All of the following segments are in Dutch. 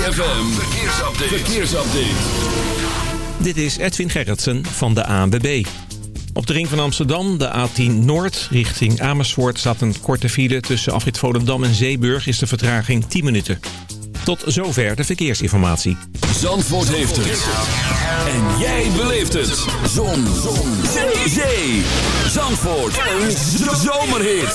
ZFM, verkeersupdate. verkeersupdate. Dit is Edwin Gerritsen van de ANWB. Op de ring van Amsterdam, de A10 Noord, richting Amersfoort... staat een korte file tussen Afrit Volendam en Zeeburg... is de vertraging 10 minuten. Tot zover de verkeersinformatie. Zandvoort heeft het. En jij beleeft het. Zon. Zon. Zee. Zandvoort. Een zomerhit.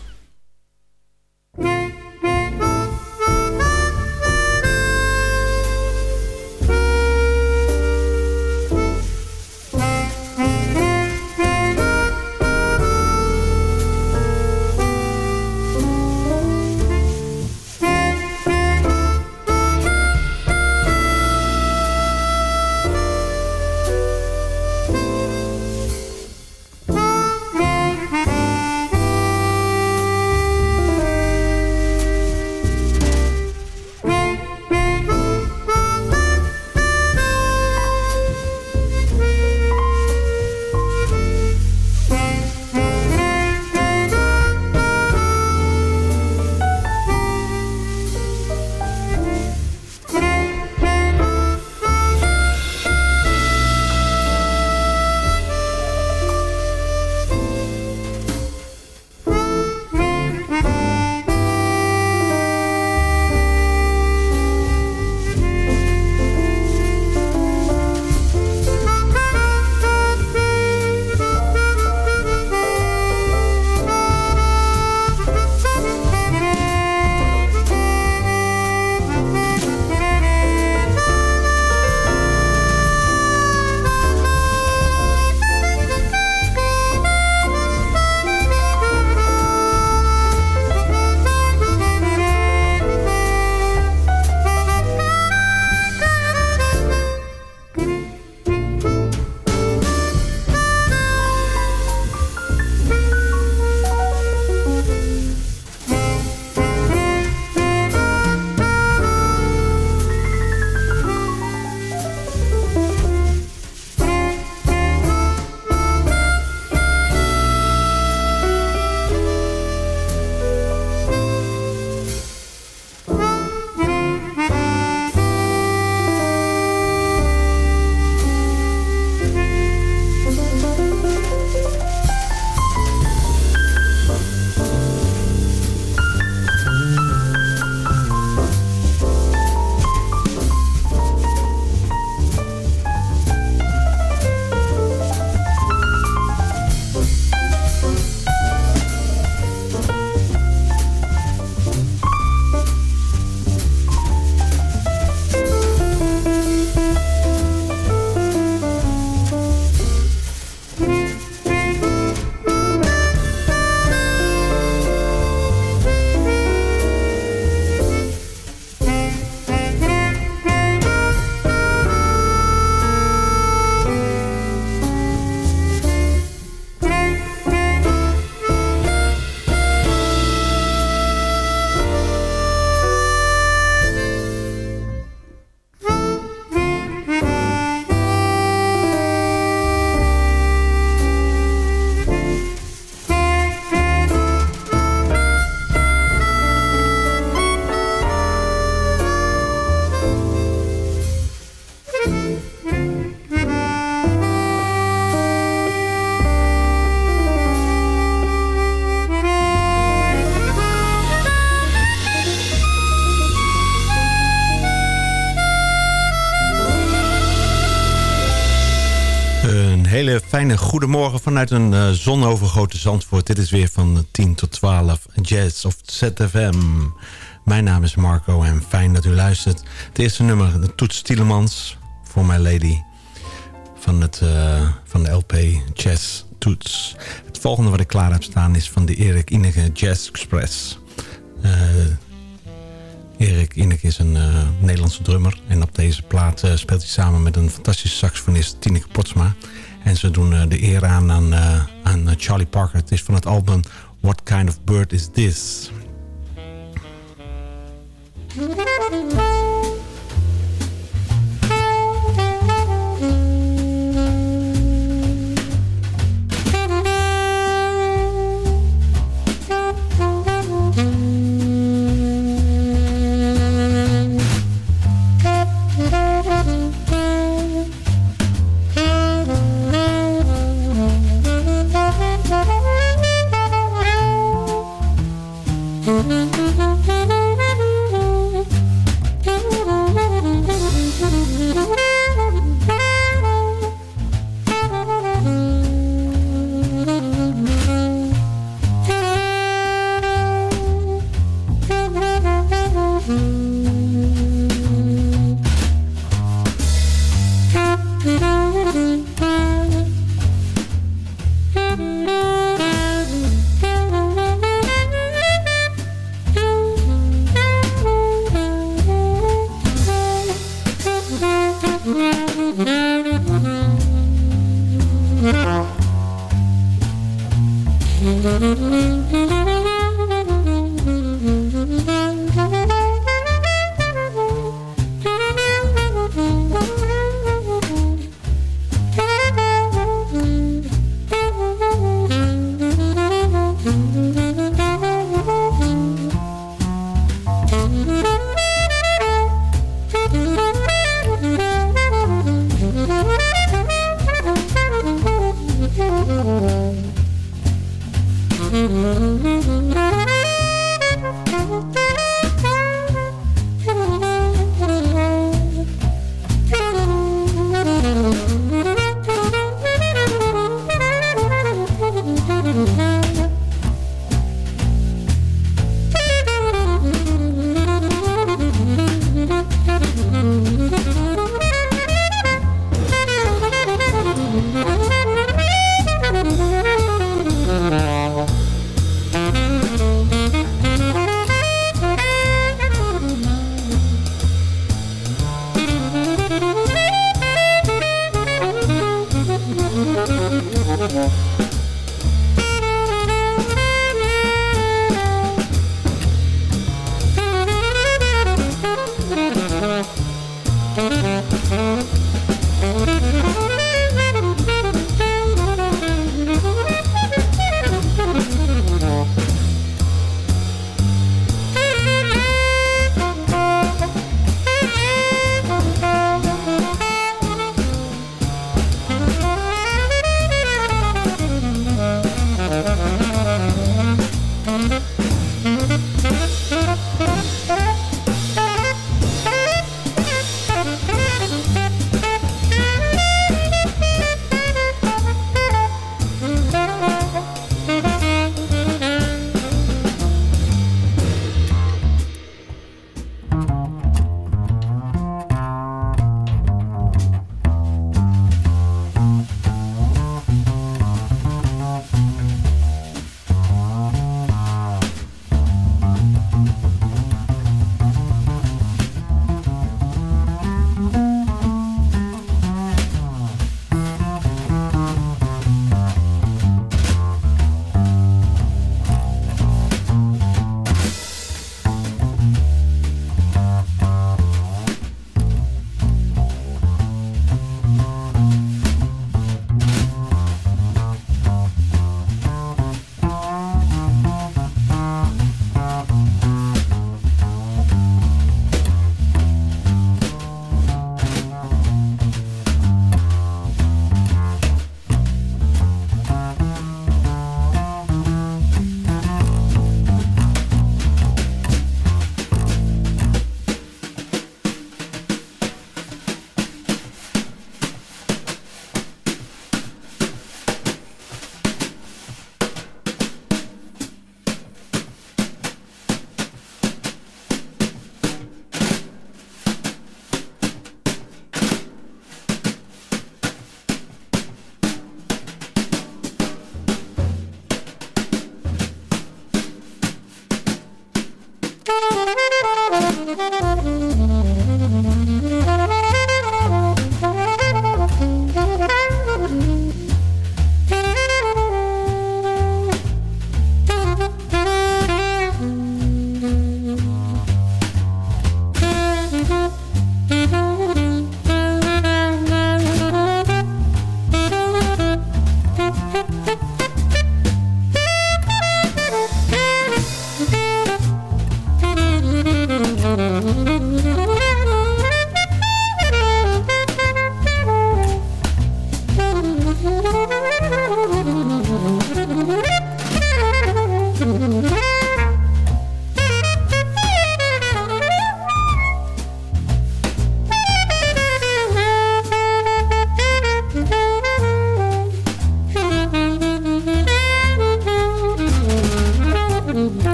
Goedemorgen vanuit een uh, zonovergoten Zandvoort. Dit is weer van 10 tot 12 Jazz of ZFM. Mijn naam is Marco en fijn dat u luistert. Het eerste nummer, de Toets Tielemans, voor My Lady. Van, het, uh, van de LP Jazz Toets. Het volgende wat ik klaar heb staan is van de Erik Inige Jazz Express. Uh, Erik Ineke is een Nederlandse drummer. En op deze plaat speelt hij samen met een fantastische saxofonist Tineke Potsma. En ze doen uh, de eer aan aan, aan Charlie Parker. Het is van het album What Kind of Bird Is This?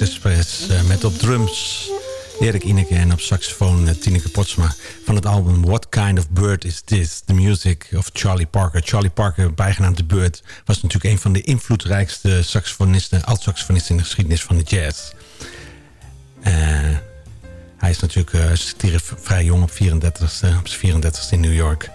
Express uh, met op drums Erik Ineke en op saxofoon uh, Tineke Potsma. Van het album What Kind of Bird Is This? The Music of Charlie Parker. Charlie Parker, bijgenaamd De Bird, was natuurlijk een van de invloedrijkste saxofonisten, alt-saxofonisten in de geschiedenis van de jazz. Uh, hij is natuurlijk uh, vrij jong op, 34ste, op zijn 34ste in New York.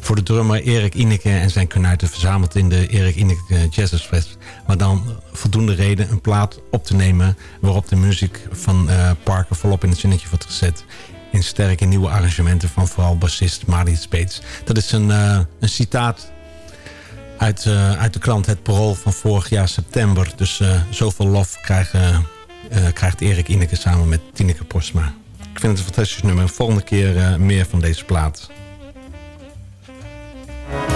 Voor de drummer Erik Ineke en zijn knuiten verzameld in de Erik Ineke Jazz Express. Maar dan voldoende reden een plaat op te nemen... waarop de muziek van uh, Parker volop in het zinnetje wordt gezet. In sterke nieuwe arrangementen van vooral bassist Marty Spates. Dat is een, uh, een citaat uit, uh, uit de krant Het Parool van vorig jaar september. Dus zoveel lof krijgen, krijgt Erik Ineke samen met Tineke Postma. Ik vind het een fantastisch nummer. Volgende keer meer van deze plaat. Bye.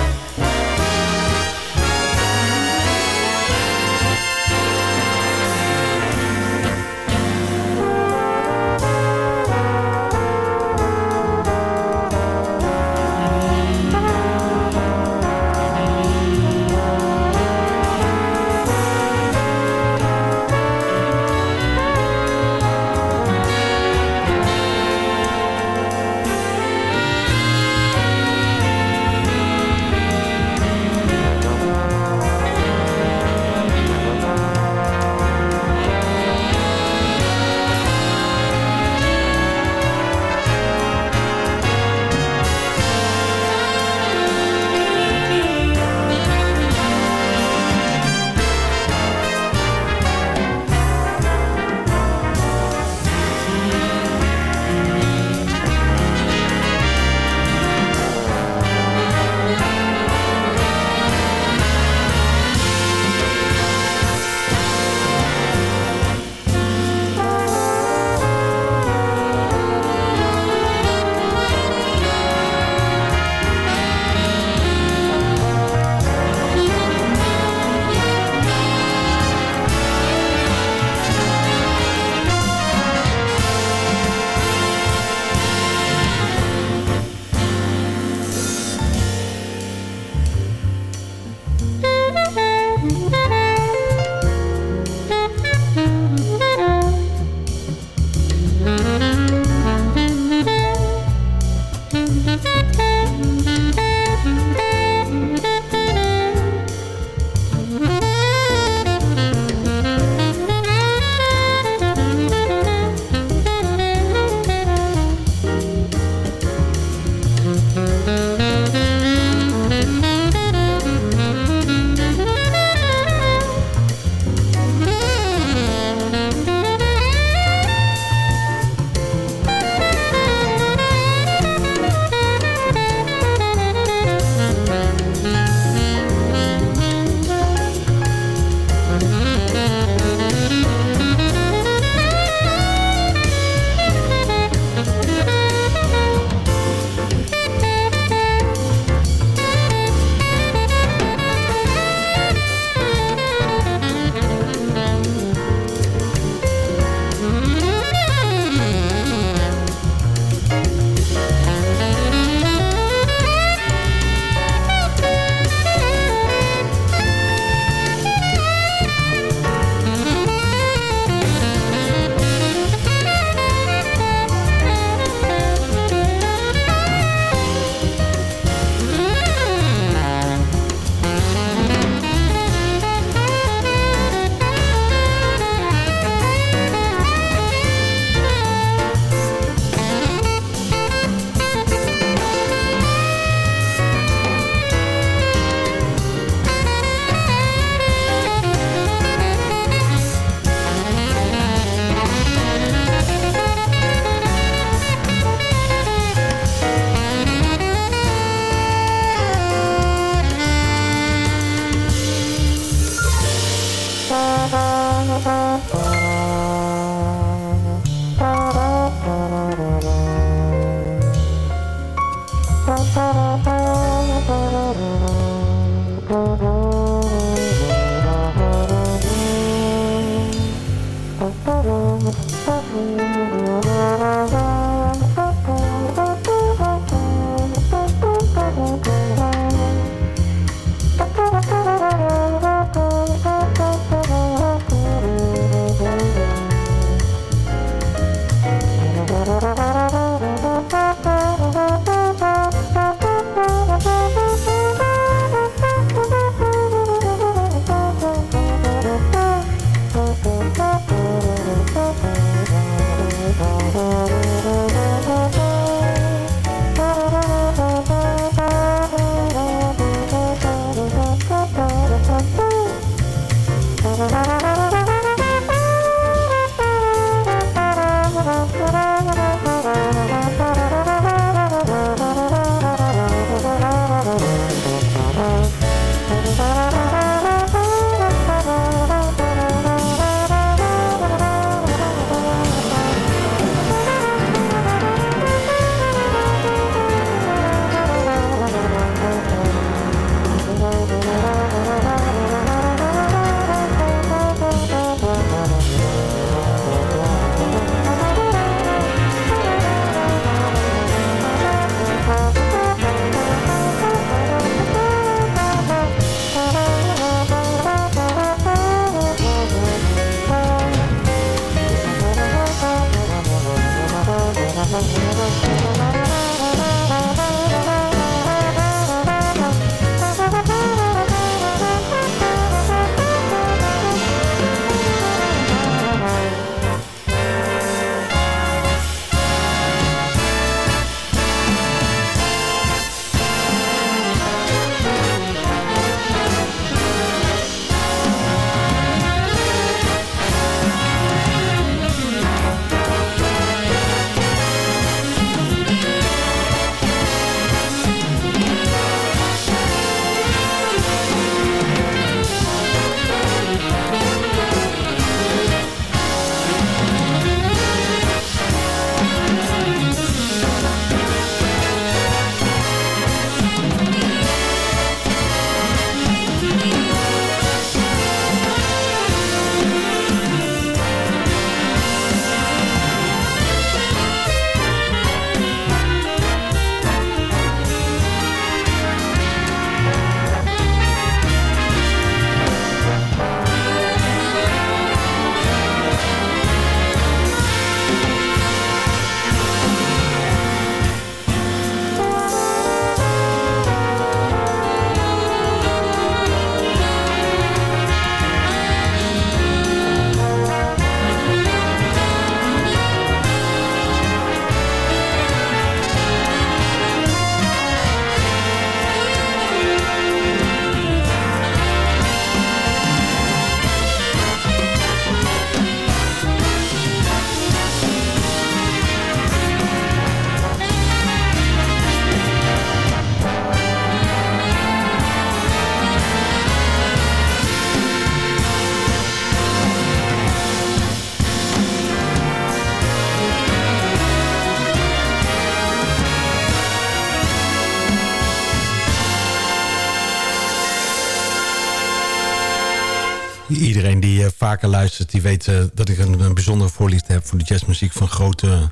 Luistert, die weet dat ik een, een, bijzondere voorliefde heb... voor de jazzmuziek van grote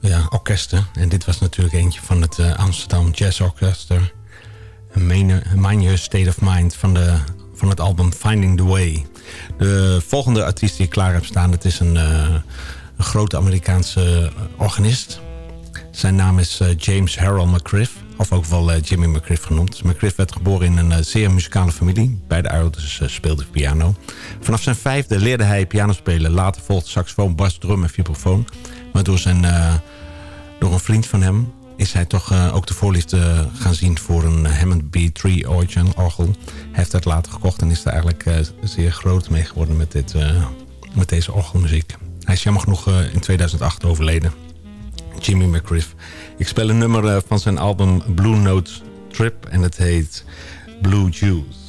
ja, orkesten. En dit was natuurlijk eentje van het Amsterdam Jazz Orchestra. Mind Your State of Mind van, de, van het album Finding the Way. De volgende artiest die ik klaar heb staan... het is een, een grote Amerikaanse organist... Zijn naam is James Harold McCriff. Of ook wel uh, Jimmy McCriff genoemd. McCriff werd geboren in een uh, zeer muzikale familie. Beide ouders speelden piano. Vanaf zijn vijfde leerde hij piano spelen. Later volgde saxofoon, bas, drum en vibrafoon. Maar door, zijn, door een vriend van hem is hij toch ook de voorliefde gaan zien voor een Hammond B3 orgel. Hij heeft dat later gekocht en is er eigenlijk zeer groot mee geworden met, dit, met deze orgelmuziek. Hij is jammer genoeg in 2008 overleden. Jimmy McGriff. Ik speel een nummer eh, van zijn album Blue Note Trip en het heet Blue Juice.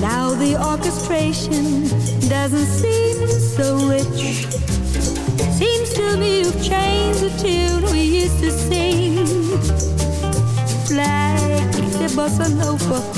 Now the orchestration doesn't seem so rich. Seems to me you've changed the tune we used to sing. Like the bossa nova,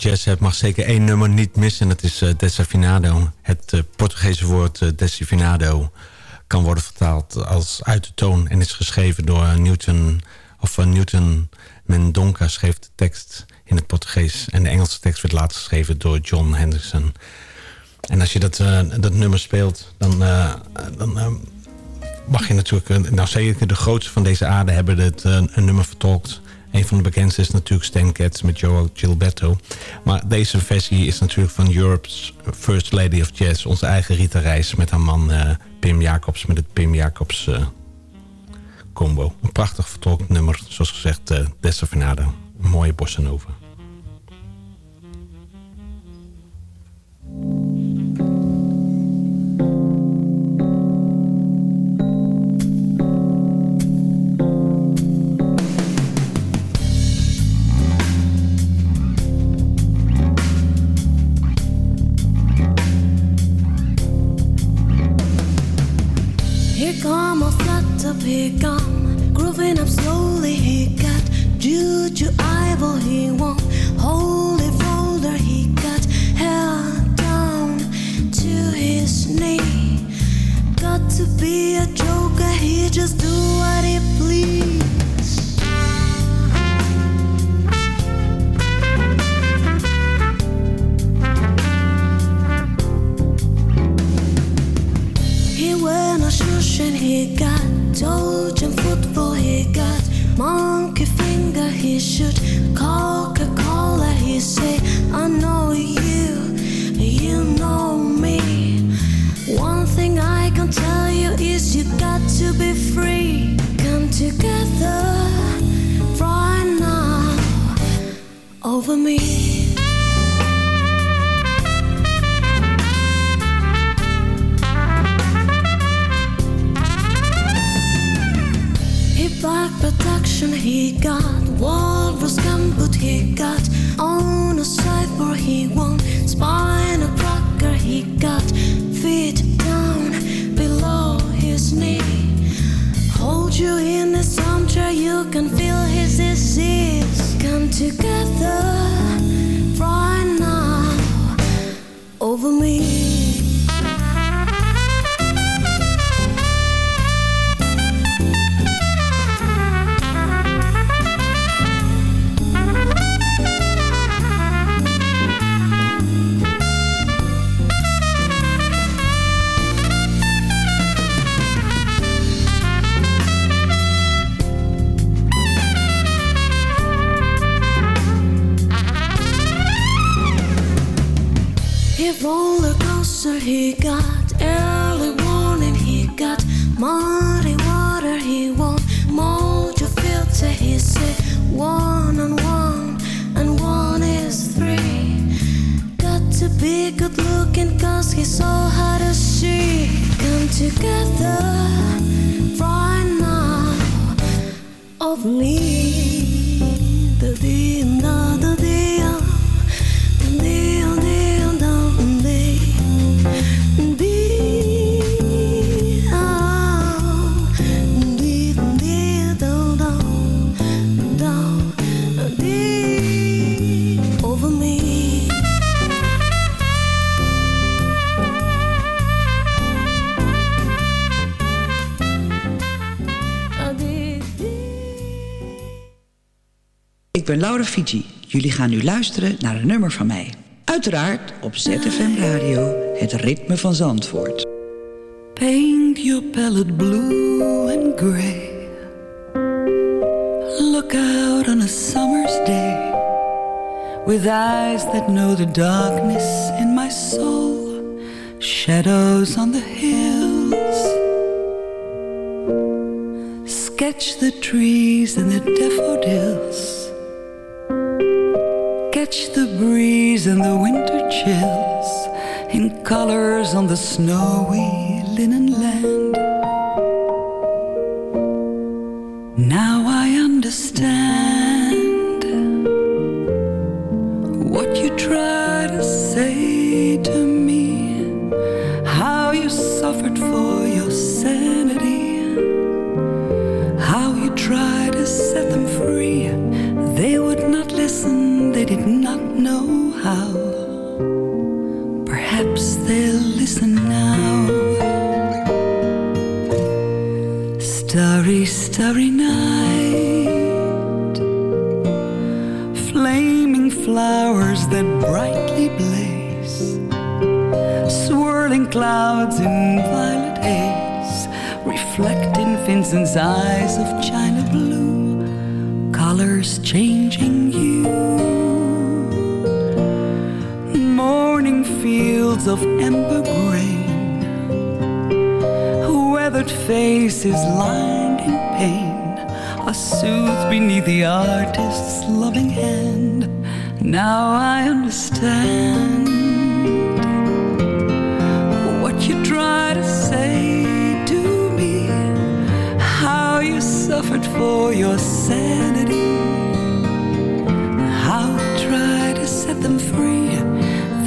jazz hebt, mag zeker één nummer niet missen. En dat is uh, desafinado. Het uh, Portugese woord uh, desafinado kan worden vertaald als uit de toon. En is geschreven door Newton, of Newton Mendonca schreef de tekst in het Portugees. En de Engelse tekst werd later geschreven door John Henderson. En als je dat, dat nummer speelt, dan, dan mag je natuurlijk... nou zeker de grootste van deze aarde hebben het een nummer vertolkt... Een van de bekendste is natuurlijk Stan Getz met Joe Gilberto. Maar deze versie is natuurlijk van Europe's First Lady of Jazz. Onze eigen Rita Reis met haar man uh, Pim Jacobs met het Pim Jacobs uh, combo. Een prachtig vertolkt nummer, zoals gezegd, uh, Desafinado. Een mooie bossa nova. A up, he come grooving up slowly. He got juju eyeball, he won't holy folder. He got hair down to his knee. Got to be a joker, he just do what he please. He got Georgian football. He got monkey finger. he should Coca Cola. He say, I know you, you know me. One thing I can tell you is you got to be free. Come together right now over me. He got Walrus gambut he got On a sideboard he won. Spine a cracker he got Feet down below his knee. Hold you in his armchair You can feel his disease. Come together right now Over me looking cause he saw how to see. Come together right now. Me the the Ik ben Laura Fiji. Jullie gaan nu luisteren naar een nummer van mij. Uiteraard op ZFM Radio, het ritme van Zandvoort. Paint your palette blue and gray Look out on a summer's day With eyes that know the darkness in my soul Shadows on the hills Sketch the trees and the daffodils Catch the breeze and the winter chills In colors on the snowy linen land. Now I understand What you try know how. Perhaps they'll listen now. Starry, starry night. Flaming flowers that brightly blaze. Swirling clouds in violet haze. Reflect in Vincent's eyes of china blue. Colors changing fields of ember grain Weathered faces lined in pain Are soothed beneath the artist's loving hand. Now I understand What you try to say to me How you suffered for your sanity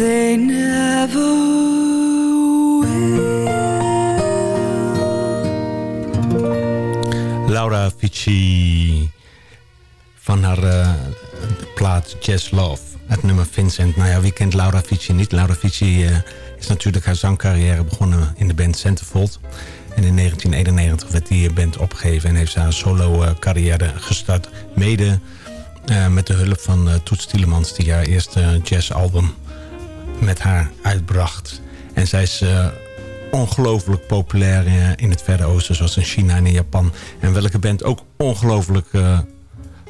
They never Laura Fici van haar uh, plaat Jazz Love. Het nummer Vincent. Nou ja, wie kent Laura Fici niet? Laura Fici uh, is natuurlijk haar zangcarrière begonnen in de band Centerfold. En in 1991 werd die band opgegeven en heeft ze haar solo carrière gestart. Mede met de hulp van Toets Tielemans die haar eerste jazzalbum met haar uitbracht. En zij is ongelooflijk populair in het Verre Oosten, zoals in China en in Japan. En welke band ook ongelooflijk uh,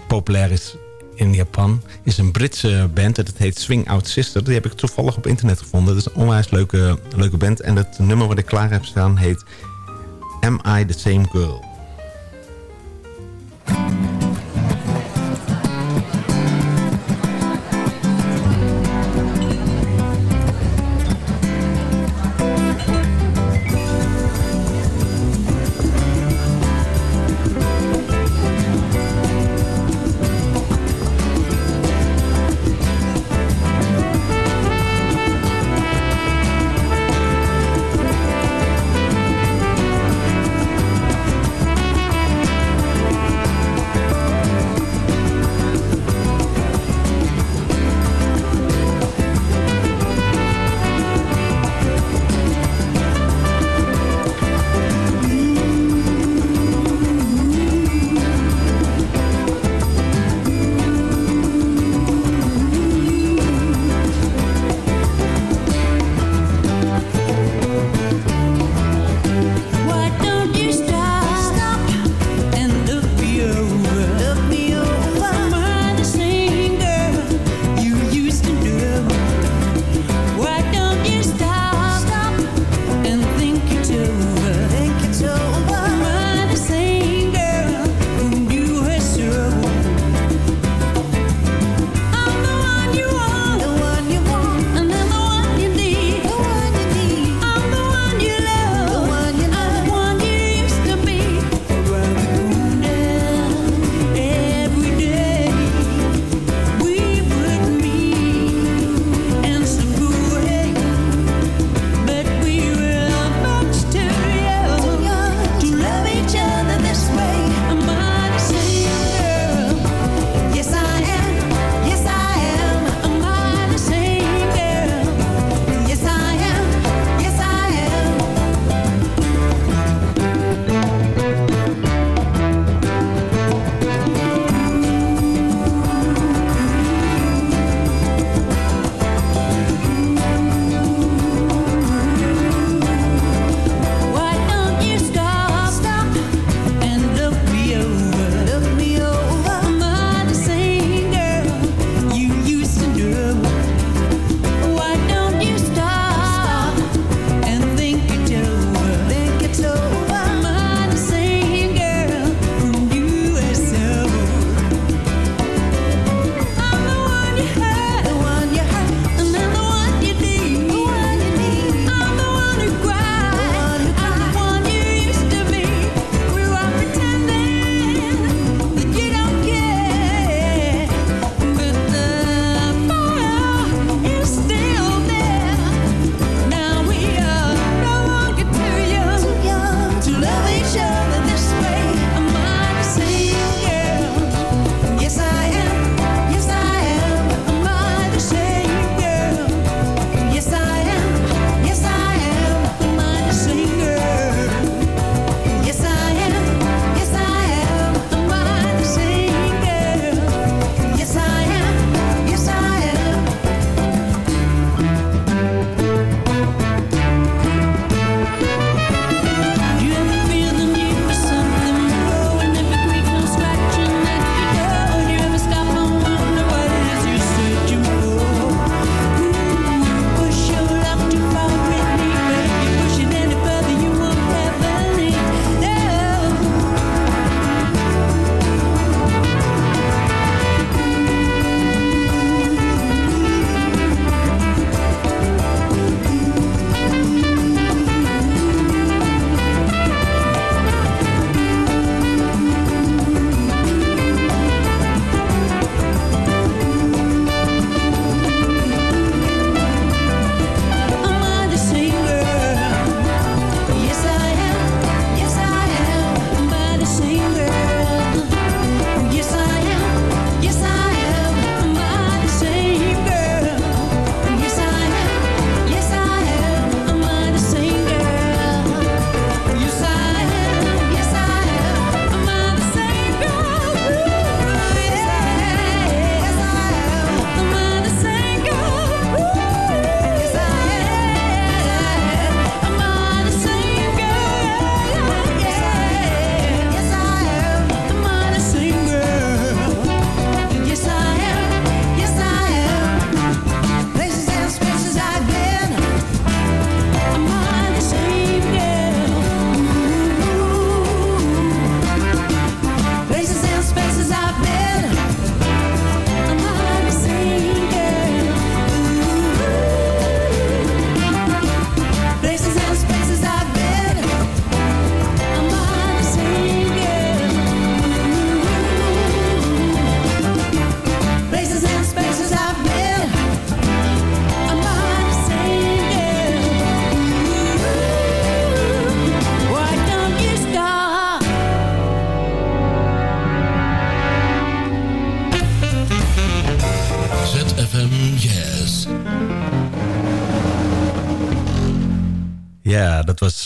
populair is in Japan, is een Britse band. Dat heet Swing Out Sister. Die heb ik toevallig op internet gevonden. Dat is een onwijs leuke, leuke band. En het nummer wat ik klaar heb staan heet Am I the Same Girl?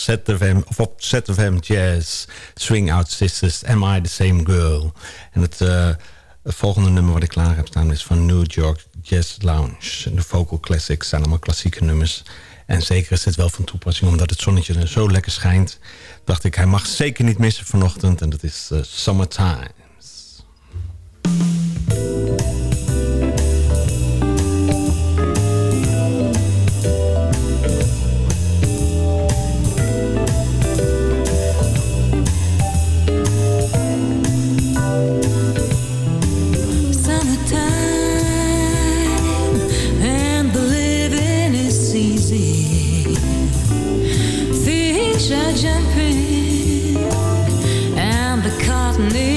ZFM, of op ZFM Jazz. Swing Out Sisters, Am I the Same Girl? En het, uh, het volgende nummer wat ik klaar heb staan is van New York Jazz Lounge. De vocal classics zijn allemaal klassieke nummers. En zeker is het wel van toepassing omdat het zonnetje er zo lekker schijnt. Dacht ik, hij mag zeker niet missen vanochtend. En dat is uh, Summertime. nothing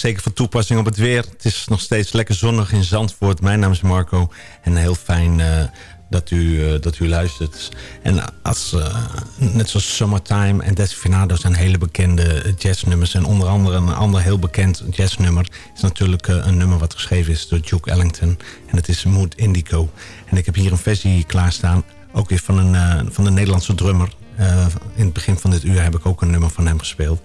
zeker van toepassing op het weer. Het is nog steeds lekker zonnig in Zandvoort. Mijn naam is Marco. En heel fijn uh, dat, u, uh, dat u luistert. En als, uh, net zoals Summertime en Destinado zijn hele bekende jazznummers. En onder andere een ander heel bekend jazznummer... is natuurlijk een nummer wat geschreven is door Duke Ellington. En het is Mood Indigo. En ik heb hier een versie klaarstaan. Ook weer van een, van een Nederlandse drummer. in het begin van dit uur heb ik ook een nummer van hem gespeeld.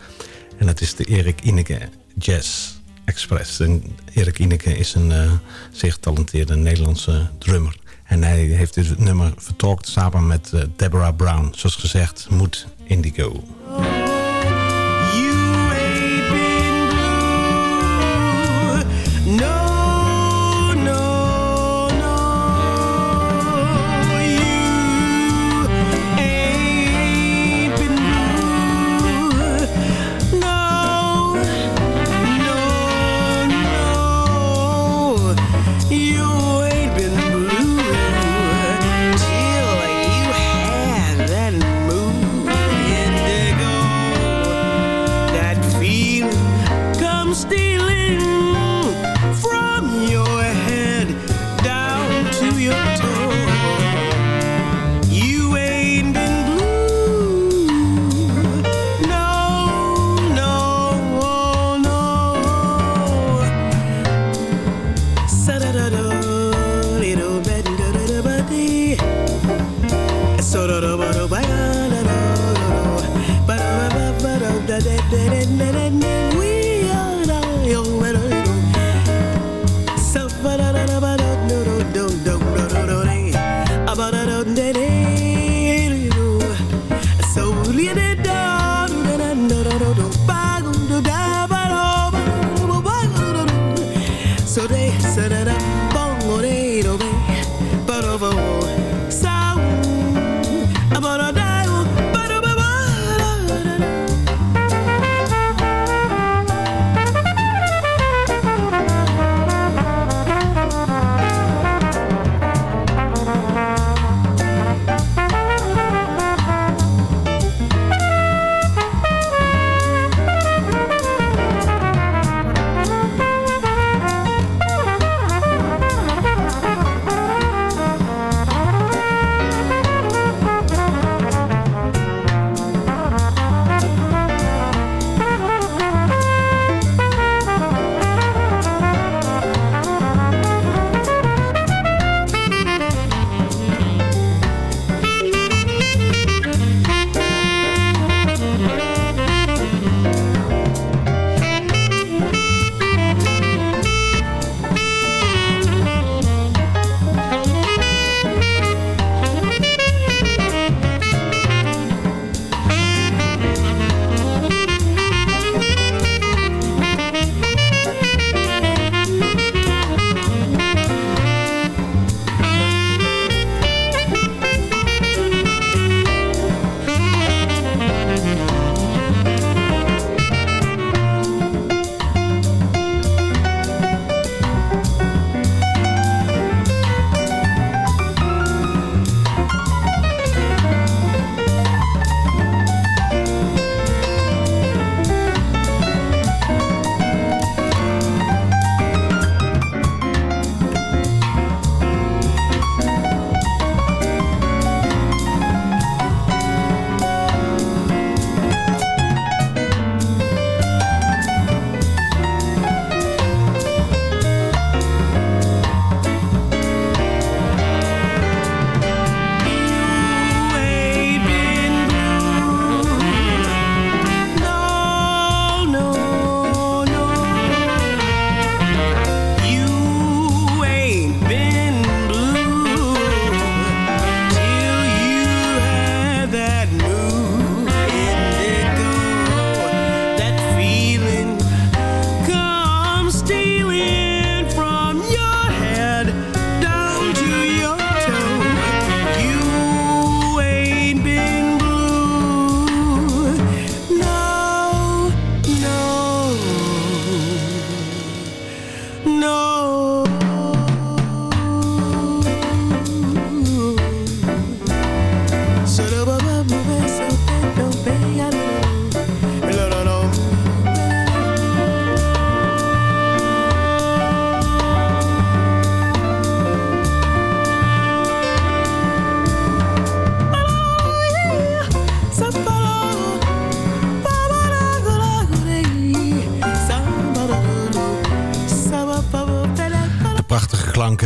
En dat is de Erik Ineke Jazz Express. En Erik Ineke is een uh, zeer getalenteerde Nederlandse drummer. En hij heeft dit nummer vertolkt samen met uh, Deborah Brown. Zoals gezegd, Moed Indigo.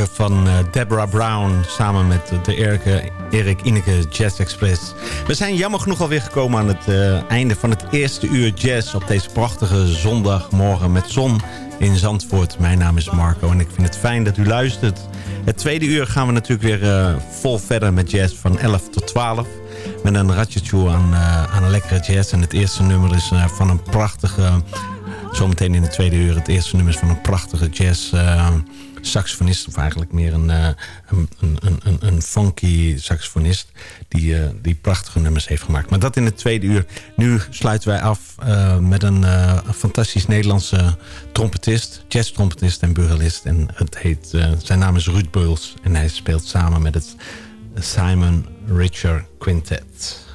Van uh, Deborah Brown... samen met de Erike, Erik Ineke Jazz Express. We zijn jammer genoeg alweer gekomen aan het uh, einde van het eerste uur jazz... op deze prachtige zondagmorgen met zon in Zandvoort. Mijn naam is Marco en ik vind het fijn dat u luistert. Het tweede uur gaan we natuurlijk weer uh, vol verder met jazz van 11 tot 12... met een ratje aan, aan een lekkere jazz. En het eerste nummer is van een prachtige... Zometeen in de tweede uur het eerste nummer van een prachtige jazz saxofonist, of eigenlijk meer een, uh, een, een, een, een, funky saxofonist... Die, uh, die prachtige nummers heeft gemaakt. Maar dat in het tweede uur. Nu sluiten wij af met een, fantastisch Nederlandse trompetist... jazz-trompetist en burgerist. En het heet, zijn naam is Ruud Beuls. En hij speelt samen met het Simon Richard Quintet.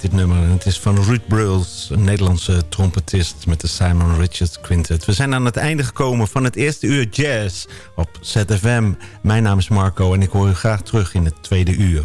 Dit nummer. En het is van Ruud Bruls, een Nederlandse trompetist met de Simon Richards Quintet. We zijn aan het einde gekomen van het eerste uur jazz op ZFM. Mijn naam is Marco en ik hoor u graag terug in het tweede uur.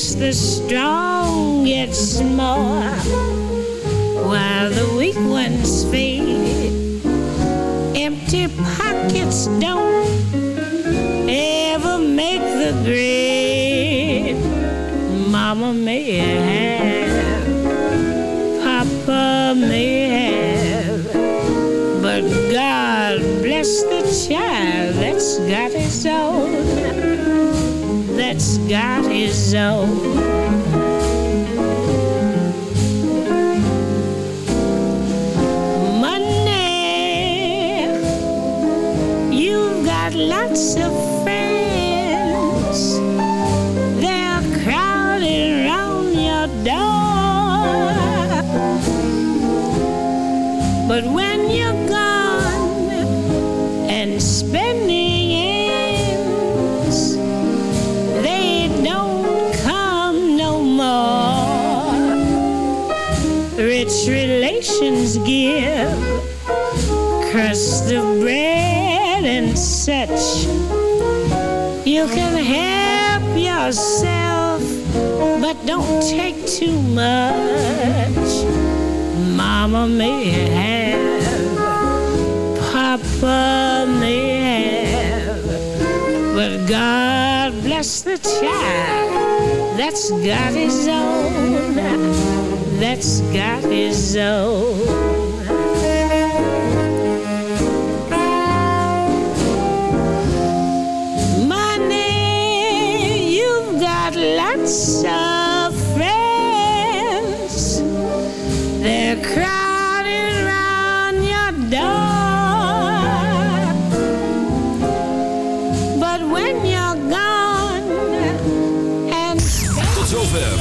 The strong get more while the weak ones fade. Empty pockets don't ever make the grade. Mama may have, Papa may have, but God bless the child that's got his own that's got his own. Uh, too much. Mama may have, Papa may have, but God bless the child that's got his own, that's got his own.